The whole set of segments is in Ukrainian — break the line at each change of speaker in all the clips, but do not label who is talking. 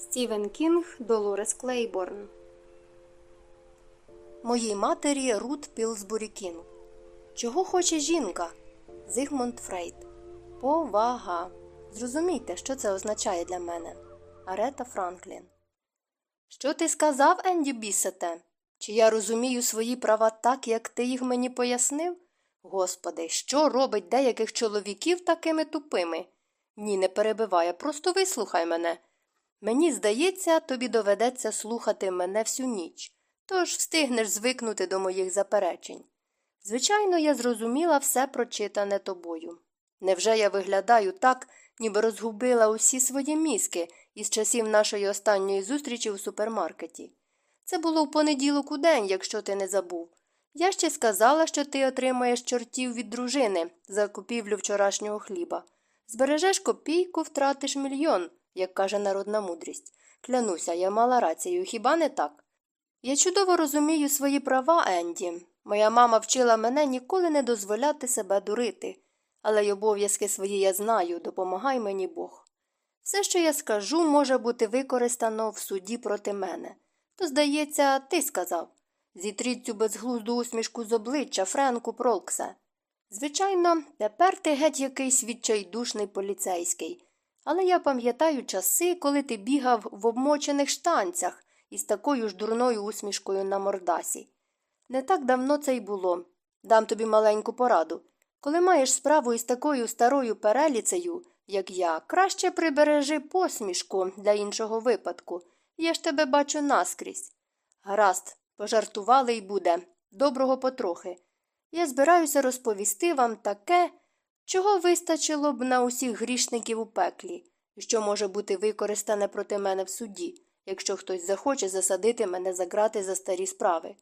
Стівен Кінг Долорес Клейборн. Моїй матері Рут Пілсбурі Кінг. Чого хоче жінка? Зигмунд Фрейд. Повага. Зрозумійте, що це означає для мене. Арета Франклін. Що ти сказав, Енді Бісете? Чи я розумію свої права так, як ти їх мені пояснив? Господи, що робить деяких чоловіків такими тупими? Ні, не перебивай, просто вислухай мене. Мені здається, тобі доведеться слухати мене всю ніч, тож встигнеш звикнути до моїх заперечень. Звичайно, я зрозуміла все прочитане тобою. Невже я виглядаю так, ніби розгубила усі свої мізки із часів нашої останньої зустрічі у супермаркеті? Це було в понеділок у день, якщо ти не забув. Я ще сказала, що ти отримаєш чортів від дружини за купівлю вчорашнього хліба. Збережеш копійку, втратиш мільйон як каже народна мудрість. Клянуся, я мала рацію, хіба не так? Я чудово розумію свої права, Енді. Моя мама вчила мене ніколи не дозволяти себе дурити, але й обов'язки свої я знаю, допомагай мені Бог. Все, що я скажу, може бути використано в суді проти мене. То, здається, ти сказав зітріть цю безглузду усмішку з обличчя, Френку Пролксе. Звичайно, тепер ти геть якийсь відчайдушний поліцейський. Але я пам'ятаю часи, коли ти бігав в обмочених штанцях із такою ж дурною усмішкою на мордасі. Не так давно це й було. Дам тобі маленьку пораду. Коли маєш справу із такою старою переліцею, як я, краще прибережи посмішку для іншого випадку. Я ж тебе бачу наскрізь. Гаразд, пожартували й буде. Доброго потрохи. Я збираюся розповісти вам таке, Чого вистачило б на усіх грішників у пеклі, що може бути використане проти мене в суді, якщо хтось захоче засадити мене за грати за старі справи.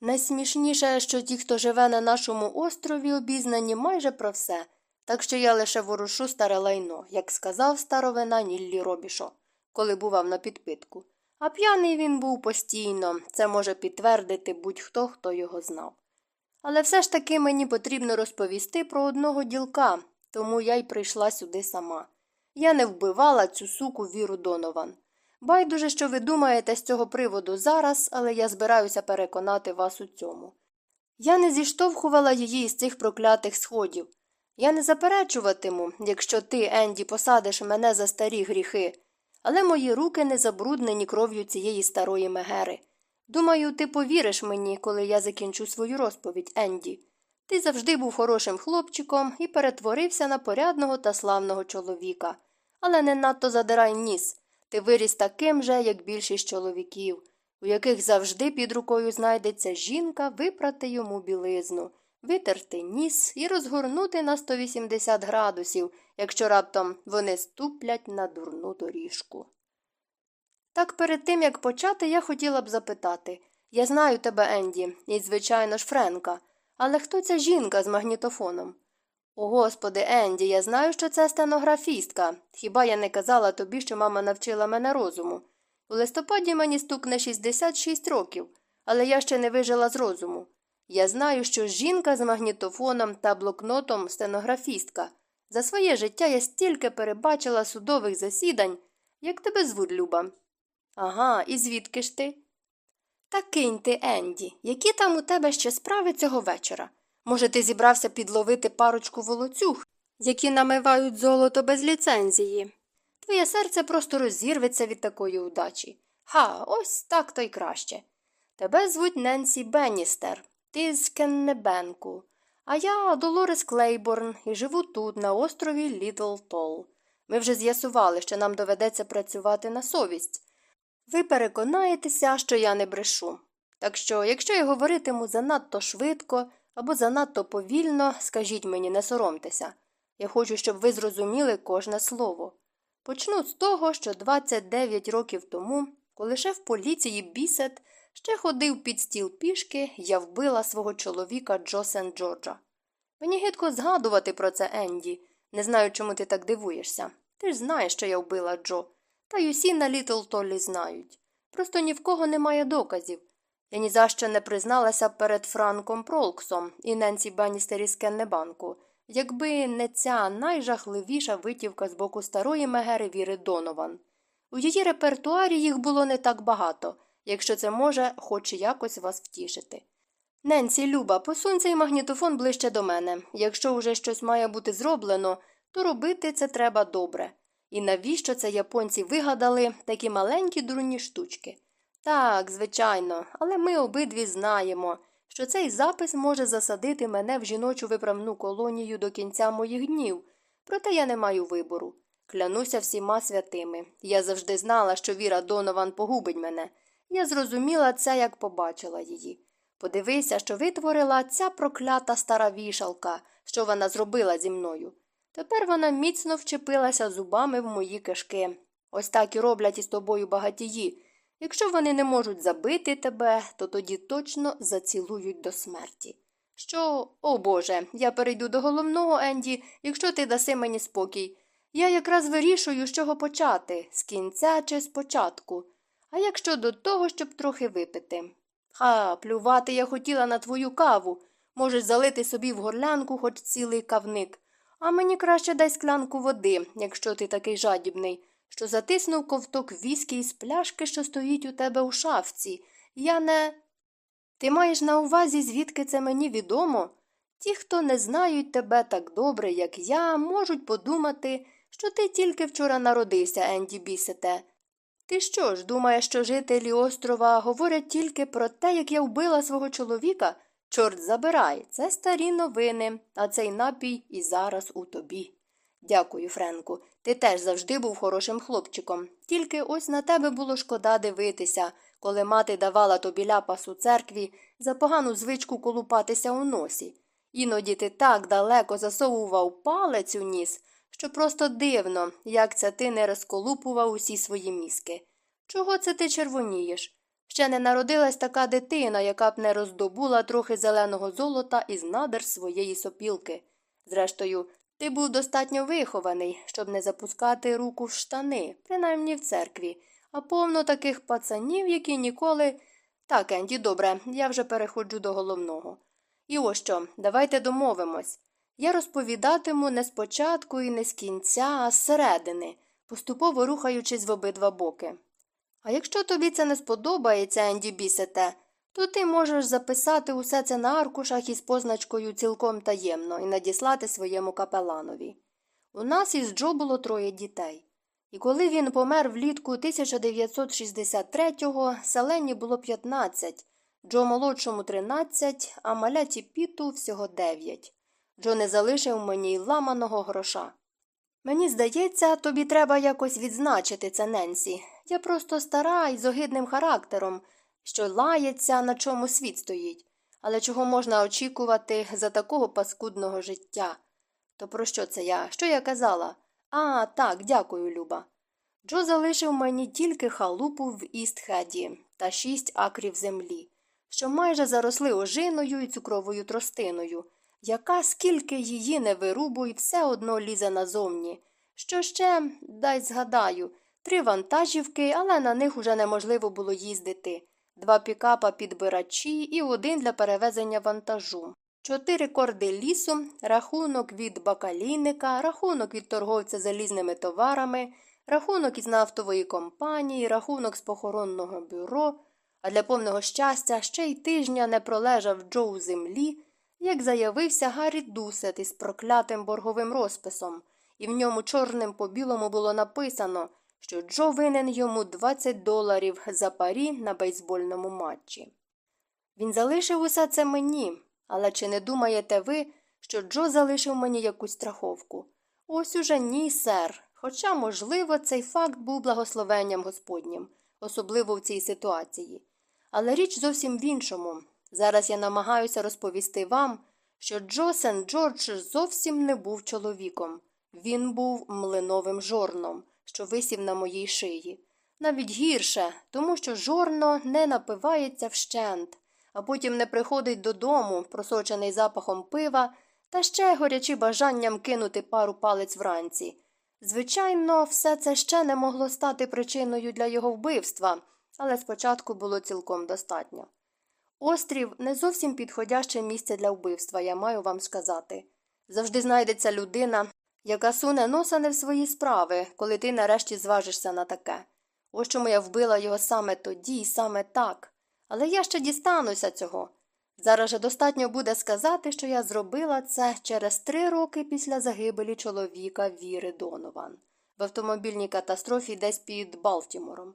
Найсмішніше, що ті, хто живе на нашому острові, обізнані майже про все, так що я лише ворушу старе лайно, як сказав старовина Ніллі Робішо, коли бував на підпитку. А п'яний він був постійно, це може підтвердити будь-хто, хто його знав. Але все ж таки мені потрібно розповісти про одного ділка, тому я й прийшла сюди сама. Я не вбивала цю суку віру Донован. Байдуже, що ви думаєте з цього приводу зараз, але я збираюся переконати вас у цьому. Я не зіштовхувала її із цих проклятих сходів. Я не заперечуватиму, якщо ти, Енді, посадиш мене за старі гріхи, але мої руки не забруднені кров'ю цієї старої мегери. Думаю, ти повіриш мені, коли я закінчу свою розповідь, Енді. Ти завжди був хорошим хлопчиком і перетворився на порядного та славного чоловіка. Але не надто задирай ніс. Ти виріс таким же, як більшість чоловіків, у яких завжди під рукою знайдеться жінка випрати йому білизну, витерти ніс і розгорнути на 180 градусів, якщо раптом вони ступлять на дурну доріжку. Так перед тим, як почати, я хотіла б запитати я знаю тебе, Енді, і, звичайно ж, Френка, але хто ця жінка з магнітофоном? О, господи, Енді, я знаю, що це стенографістка. Хіба я не казала тобі, що мама навчила мене розуму? У листопаді мені стукне 66 років, але я ще не вижила з розуму. Я знаю, що жінка з магнітофоном та блокнотом стенографістка. За своє життя я стільки перебачила судових засідань, як тебе звуть, Люба. Ага, і звідки ж ти? Та кинь ти, Енді, які там у тебе ще справи цього вечора? Може, ти зібрався підловити парочку волоцюг, які намивають золото без ліцензії? Твоє серце просто розірветься від такої удачі. Ха, ось так то й краще. Тебе звуть Ненсі Бенністер, ти з Кеннебенку, а я Долорес Клейборн і живу тут, на острові Літл Тол. Ми вже з'ясували, що нам доведеться працювати на совість ви переконаєтеся, що я не брешу. Так що, якщо я говоритиму занадто швидко або занадто повільно, скажіть мені, не соромтеся. Я хочу, щоб ви зрозуміли кожне слово. Почну з того, що 29 років тому, коли шеф поліції Бісет ще ходив під стіл пішки, я вбила свого чоловіка Джо Сен Джорджа. Мені гидко згадувати про це, Енді. Не знаю, чому ти так дивуєшся. Ти ж знаєш, що я вбила Джо. Та й усі на Літл Толлі знають. Просто ні в кого немає доказів. Я ні за що не призналася перед Франком Пролксом і Ненсі Баністері з Кеннебанку, якби не ця найжахливіша витівка з боку старої мегери Віри Донован. У її репертуарі їх було не так багато, якщо це може хоч якось вас втішити. Ненсі, Люба, посунь цей магнітофон ближче до мене. Якщо уже щось має бути зроблено, то робити це треба добре. І навіщо це японці вигадали такі маленькі дурні штучки? Так, звичайно, але ми обидві знаємо, що цей запис може засадити мене в жіночу виправну колонію до кінця моїх днів, проте я не маю вибору. Клянуся всіма святими. Я завжди знала, що Віра Донован погубить мене. Я зрозуміла це, як побачила її. Подивися, що витворила ця проклята стара вішалка, що вона зробила зі мною. Тепер вона міцно вчепилася зубами в мої кишки. Ось так і роблять із тобою багатії. Якщо вони не можуть забити тебе, то тоді точно зацілують до смерті. Що, о Боже, я перейду до головного, Енді, якщо ти даси мені спокій. Я якраз вирішую, з чого почати, з кінця чи з початку. А як щодо того, щоб трохи випити? Ха, плювати я хотіла на твою каву. Можеш залити собі в горлянку хоч цілий кавник. А мені краще дай склянку води, якщо ти такий жадібний, що затиснув ковток віскі із пляшки, що стоїть у тебе у шафці. Я не. Ти маєш на увазі, звідки це мені відомо? Ті, хто не знають тебе так добре, як я, можуть подумати, що ти тільки вчора народився, Енді Бісете. Ти що ж, думаєш, що жителі острова говорять тільки про те, як я вбила свого чоловіка? Чорт забирай, це старі новини, а цей напій і зараз у тобі. Дякую, Френку. Ти теж завжди був хорошим хлопчиком. Тільки ось на тебе було шкода дивитися, коли мати давала тобі ляпас у церкві за погану звичку колупатися у носі. Іноді ти так далеко засовував палець у ніс, що просто дивно, як це ти не розколупував усі свої мізки. Чого це ти червонієш? Ще не народилась така дитина, яка б не роздобула трохи зеленого золота із надер своєї сопілки. Зрештою, ти був достатньо вихований, щоб не запускати руку в штани, принаймні в церкві, а повно таких пацанів, які ніколи. Так, Енді, добре, я вже переходжу до головного. І ось що, давайте домовимось. Я розповідатиму не спочатку і не з кінця, а зсередини, поступово рухаючись в обидва боки. А якщо тобі це не сподобається, Енді Бісете, то ти можеш записати усе це на аркушах із позначкою цілком таємно і надіслати своєму капеланові. У нас із Джо було троє дітей. І коли він помер влітку 1963-го, Селені було 15, Джо молодшому 13, а маляті Піту всього 9. Джо не залишив мені й ламаного гроша. Мені здається, тобі треба якось відзначити це, Ненсі. Я просто стара і з огидним характером, що лається, на чому світ стоїть, але чого можна очікувати за такого паскудного життя? То про що це я? Що я казала? А, так, дякую, Люба. Джо залишив мені тільки халупу в Істхеді та шість акрів землі, що майже заросли ожиною і цукровою тростиною, яка скільки її не вирубуй, все одно лізе назовні. Що ще, дай згадаю, три вантажівки, але на них уже неможливо було їздити, два пікапа підбирачі і один для перевезення вантажу. Чотири корди лісу, рахунок від бакалійника, рахунок від торговця залізними товарами, рахунок із нафтової компанії, рахунок з похоронного бюро, а для повного щастя ще й тижня не пролежав Джо у землі, як заявився Гаррі Дусет із проклятим борговим розписом, і в ньому чорним по білому було написано, що Джо винен йому 20 доларів за парі на бейсбольному матчі. Він залишив усе це мені, але чи не думаєте ви, що Джо залишив мені якусь страховку? Ось уже ні, сер. Хоча, можливо, цей факт був благословенням Господнім, особливо в цій ситуації. Але річ зовсім в іншому. Зараз я намагаюся розповісти вам, що Джо Сен Джордж зовсім не був чоловіком. Він був млиновим жорном, що висів на моїй шиї. Навіть гірше, тому що жорно не напивається вщент, а потім не приходить додому, просочений запахом пива, та ще горячи бажанням кинути пару палець вранці. Звичайно, все це ще не могло стати причиною для його вбивства, але спочатку було цілком достатньо. Острів не зовсім підходяще місце для вбивства, я маю вам сказати. Завжди знайдеться людина, яка суне носа не в свої справи, коли ти нарешті зважишся на таке. Ось чому я вбила його саме тоді і саме так. Але я ще дістануся цього. Зараз же достатньо буде сказати, що я зробила це через три роки після загибелі чоловіка Віри Донован в автомобільній катастрофі десь під Балтімором.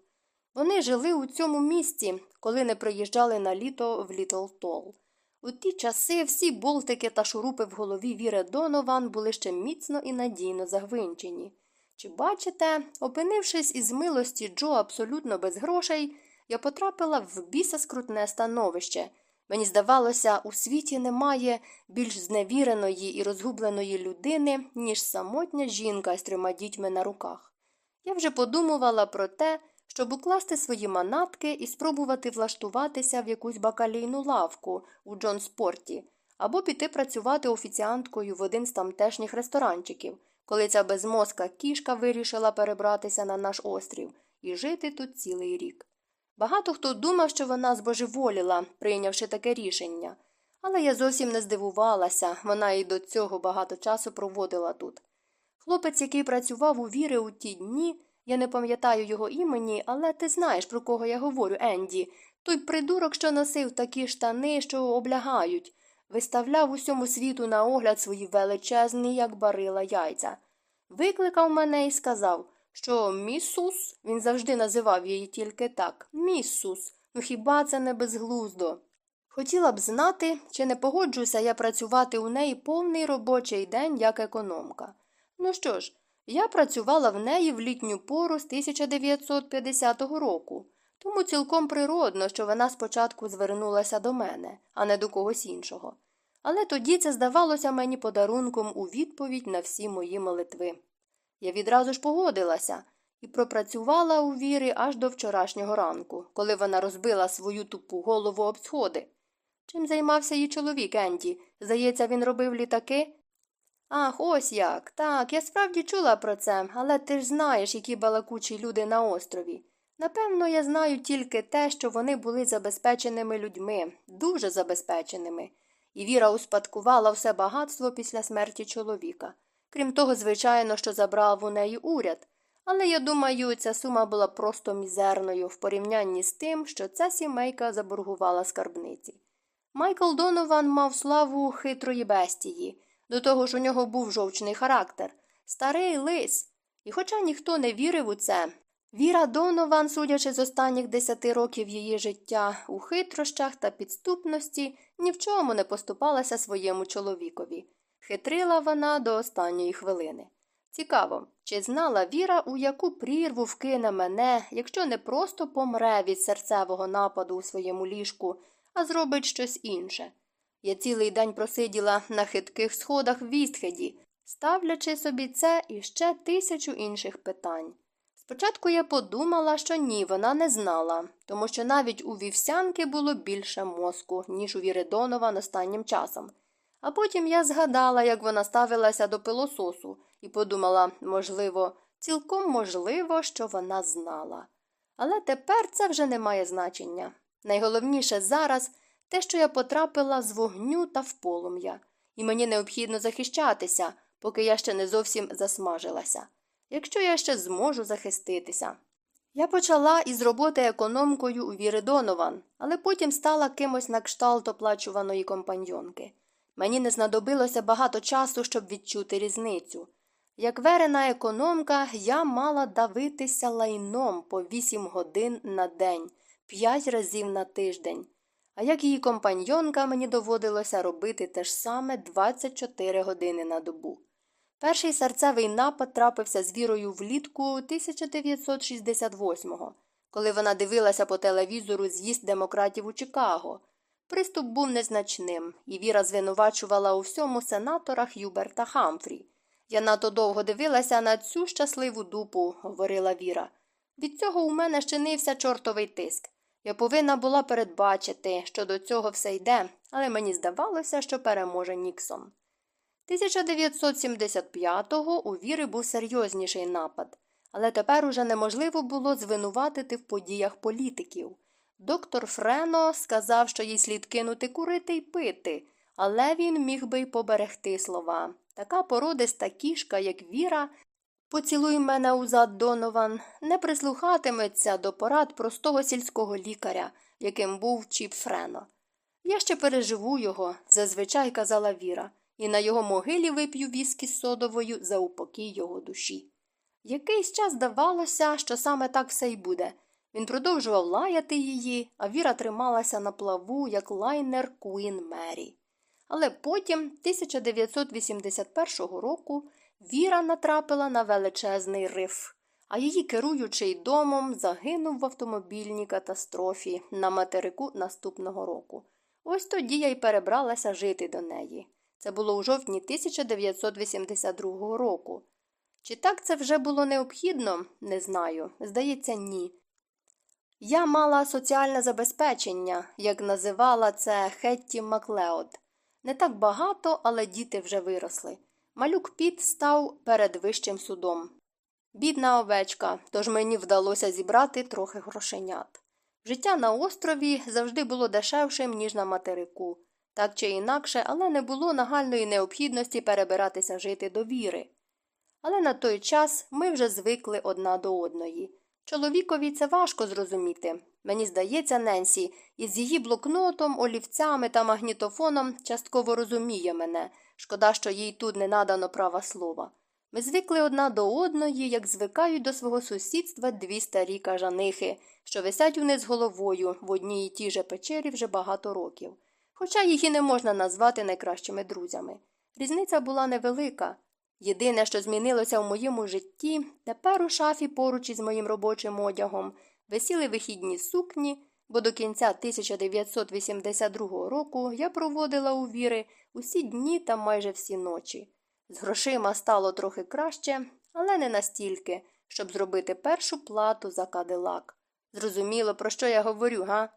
Вони жили у цьому місті, коли не приїжджали на літо в Літл Тол. У ті часи всі болтики та шурупи в голові Віри Донован були ще міцно і надійно загвинчені. Чи бачите, опинившись із милості Джо абсолютно без грошей, я потрапила в біса скрутне становище. Мені здавалося, у світі немає більш зневіреної і розгубленої людини, ніж самотня жінка з трьома дітьми на руках. Я вже подумувала про те, щоб укласти свої манатки і спробувати влаштуватися в якусь бакалійну лавку у Джонспорті, або піти працювати офіціанткою в один з тамтешніх ресторанчиків, коли ця безмозка кішка вирішила перебратися на наш острів і жити тут цілий рік. Багато хто думав, що вона збожеволіла, прийнявши таке рішення, але я зовсім не здивувалася, вона і до цього багато часу проводила тут. Хлопець, який працював у віри у ті дні, я не пам'ятаю його імені, але ти знаєш, про кого я говорю, Енді, той придурок, що носив такі штани, що облягають, виставляв усьому світу на огляд свої величезні, як барила яйця. Викликав мене і сказав, що місус, він завжди називав її тільки так, місус, ну хіба це не безглуздо? Хотіла б знати, чи не погоджуся я працювати у неї повний робочий день як економка. Ну що ж, я працювала в неї в літню пору з 1950 року, тому цілком природно, що вона спочатку звернулася до мене, а не до когось іншого. Але тоді це здавалося мені подарунком у відповідь на всі мої молитви. Я відразу ж погодилася і пропрацювала у вірі аж до вчорашнього ранку, коли вона розбила свою тупу голову об сходи. Чим займався її чоловік Енді? Здається, він робив літаки? Ах, ось як. Так, я справді чула про це, але ти ж знаєш, які балакучі люди на острові. Напевно, я знаю тільки те, що вони були забезпеченими людьми, дуже забезпеченими, і Віра успадкувала все багатство після смерті чоловіка. Крім того, звичайно, що забрав у неї уряд. Але я думаю, ця сума була просто мізерною в порівнянні з тим, що ця сімейка заборгувала скарбниці. Майкл Донован мав славу хитрої бестії. До того ж у нього був жовчний характер, старий лис. І хоча ніхто не вірив у це, Віра Донован, судячи з останніх десяти років її життя, у хитрощах та підступності ні в чому не поступалася своєму чоловікові. Хитрила вона до останньої хвилини. Цікаво, чи знала Віра, у яку прірву вкине мене, якщо не просто помре від серцевого нападу у своєму ліжку, а зробить щось інше. Я цілий день просиділа на хитких сходах в Вістхеді, ставлячи собі це і ще тисячу інших питань. Спочатку я подумала, що ні, вона не знала, тому що навіть у вівсянки було більше мозку, ніж у Віри Донован останнім часом. А потім я згадала, як вона ставилася до пилососу, і подумала, можливо, цілком можливо, що вона знала. Але тепер це вже не має значення. Найголовніше зараз те, що я потрапила з вогню та в полум'я, і мені необхідно захищатися, поки я ще не зовсім засмажилася, якщо я ще зможу захиститися. Я почала із роботи економкою у Віри Донован, але потім стала кимось на кшталт оплачуваної компаньйонки. Мені не знадобилося багато часу, щоб відчути різницю. Як верена економка, я мала давитися лайном по вісім годин на день, п'ять разів на тиждень. А як її компаньйонка, мені доводилося робити те ж саме 24 години на добу. Перший серцевий напад трапився з вірою влітку 1968-го, коли вона дивилася по телевізору з'їзд демократів у Чикаго. Приступ був незначним, і Віра звинувачувала у всьому сенатора Х'юберта Хамфрі. Я надто довго дивилася на цю щасливу дупу, говорила Віра. Від цього у мене щинився чортовий тиск. Я повинна була передбачити, що до цього все йде, але мені здавалося, що переможе Ніксон. 1975-го у Віри був серйозніший напад, але тепер уже неможливо було звинуватити в подіях політиків. Доктор Френо сказав, що їй слід кинути курити й пити, але він міг би й поберегти слова. Така породиста кішка, як Віра, Поцілуй мене узад Донован не прислухатиметься до порад простого сільського лікаря, яким був Чіп Френо. Я ще переживу його, зазвичай казала Віра, і на його могилі вип'ю віскі з содовою за упокій його душі. Якийсь час здавалося, що саме так все й буде. Він продовжував лаяти її, а Віра трималася на плаву, як лайнер Куін Мері. Але потім, 1981 року, Віра натрапила на величезний риф, а її керуючий домом загинув в автомобільній катастрофі на материку наступного року. Ось тоді я й перебралася жити до неї. Це було у жовтні 1982 року. Чи так це вже було необхідно, не знаю. Здається, ні. Я мала соціальне забезпечення, як називала це Хетті Маклеод. Не так багато, але діти вже виросли. Малюк Піт став перед вищим судом. Бідна овечка, тож мені вдалося зібрати трохи грошенят. Життя на острові завжди було дешевшим, ніж на материку. Так чи інакше, але не було нагальної необхідності перебиратися жити до віри. Але на той час ми вже звикли одна до одної. Чоловікові це важко зрозуміти. Мені здається, Ненсі із її блокнотом, олівцями та магнітофоном частково розуміє мене. Шкода, що їй тут не надано права слова. Ми звикли одна до одної, як звикають до свого сусідства дві старі кажанихи, що висять униз головою в одній і тій же печері вже багато років. Хоча їх і не можна назвати найкращими друзями. Різниця була невелика. Єдине, що змінилося в моєму житті, тепер у шафі поруч із моїм робочим одягом висіли вихідні сукні, бо до кінця 1982 року я проводила у віри усі дні та майже всі ночі. З грошима стало трохи краще, але не настільки, щоб зробити першу плату за кадилак. Зрозуміло, про що я говорю, га?